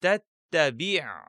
تتبع.